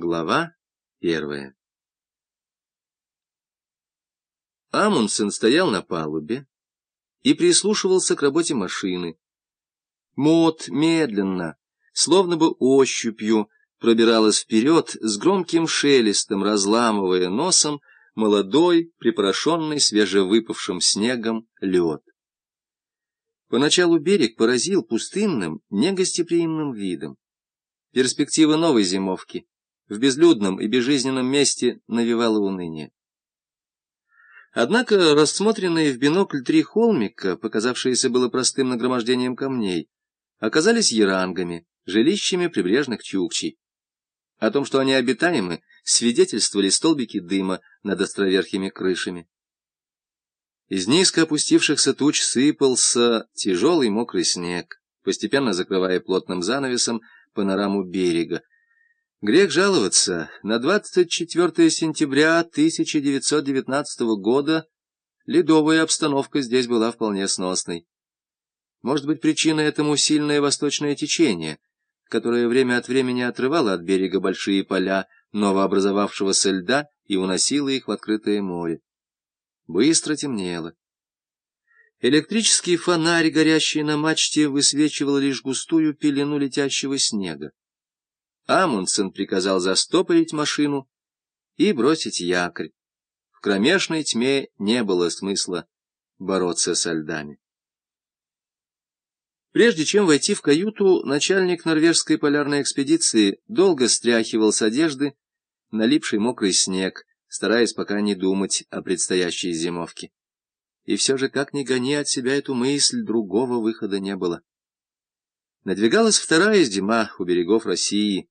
Глава первая Амундсен стоял на палубе и прислушивался к работе машины. Мот медленно, словно бы ощупью, пробиралась вперед с громким шелестом, разламывая носом молодой, припорошенный свежевыпавшим снегом лед. Поначалу берег поразил пустынным, негостеприимным видом. Перспектива новой зимовки в безлюдном и безжизненном месте навевала уныние. Однако рассмотренные в бинокль три холмика, показавшиеся было простым нагромождением камней, оказались ярангами, жилищами прибрежных чукчей. О том, что они обитаемы, свидетельствовали столбики дыма над островерхими крышами. Из низко опустившихся туч сыпался тяжелый мокрый снег, постепенно закрывая плотным занавесом панораму берега. Грех жаловаться, на 24 сентября 1919 года ледовая обстановка здесь была вполне сносной. Может быть, причиной этому сильное восточное течение, которое время от времени отрывало от берега большие поля новообразовавшегося льда и уносило их в открытое море. Быстро темнело. Электрический фонарь, горящий на мачте, высвечивал лишь густую пелену летящего снега. Амундсен приказал застопорить машину и бросить якорь. В кромешной тьме не было смысла бороться со льдами. Прежде чем войти в каюту, начальник норвежской полярной экспедиции долго стряхивал с одежды налипший мокрый снег, стараясь пока не думать о предстоящей зимовке. И все же, как ни гони от себя эту мысль, другого выхода не было. Надвигалась вторая зима у берегов России,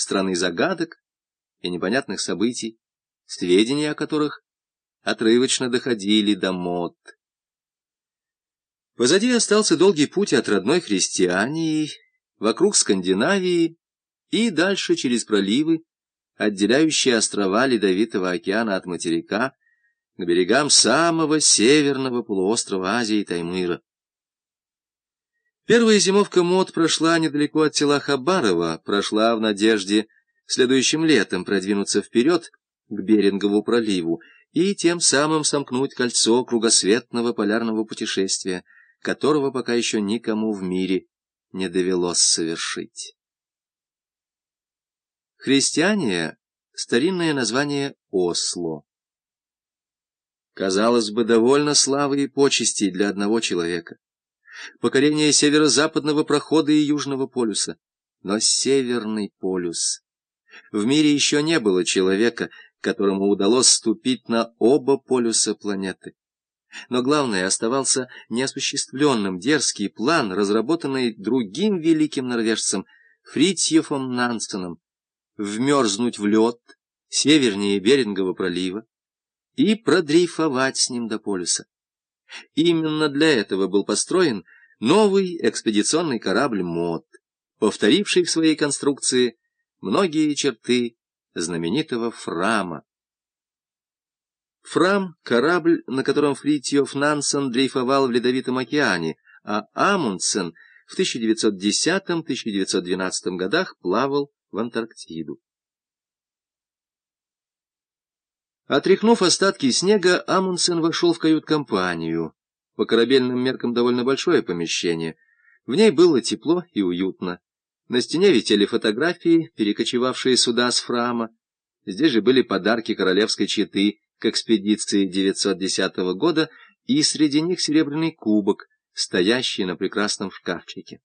страны загадок и непонятных событий, сведения о которых отрывочно доходили до мод. Позади остался долгий путь от родной христиании, вокруг Скандинавии и дальше через проливы, отделяющие острова Ледовитого океана от материка, к берегам самого северного полуострова Азии Таймыра. Первая зимовка МОД прошла недалеко от села Хабарова, прошла в надежде следующим летом продвинуться вперед к Берингову проливу и тем самым сомкнуть кольцо кругосветного полярного путешествия, которого пока еще никому в мире не довелось совершить. Христиане — старинное название Осло. Казалось бы, довольно славы и почестей для одного человека. Покорение северо-западного прохода и Южного полюса. Но Северный полюс... В мире еще не было человека, которому удалось ступить на оба полюса планеты. Но главное, оставался неосуществленным дерзкий план, разработанный другим великим норвежцем Фритьефом Нансеном, вмерзнуть в лед севернее Берингового пролива, и продрейфовать с ним до полюса. Именно для этого был построен новый экспедиционный корабль «МОД», повторивший в своей конструкции многие черты знаменитого Фрама. Фрам — корабль, на котором Фритьев Нансен дрейфовал в Ледовитом океане, а Амундсен в 1910-1912 годах плавал в Антарктиду. Отряхнув остатки снега, Амундсен вошел в кают-компанию. По корабельным меркам довольно большое помещение. В ней было тепло и уютно. На стене висели фотографии, перекочевавшие сюда с Фрама. Здесь же были подарки королевской четы к экспедиции 910 года, и среди них серебряный кубок, стоящий на прекрасном шкафчике.